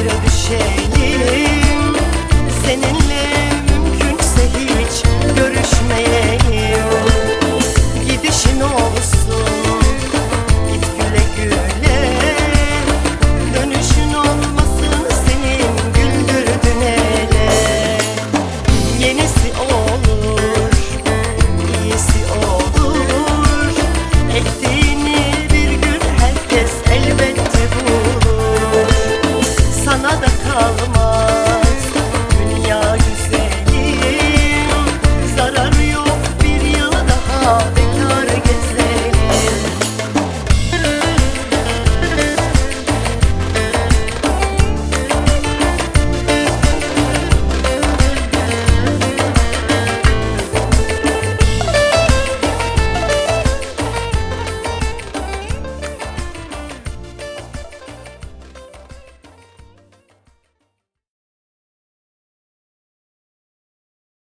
ayrı düşelim Seninle mümkünse hiç görüşmeyelim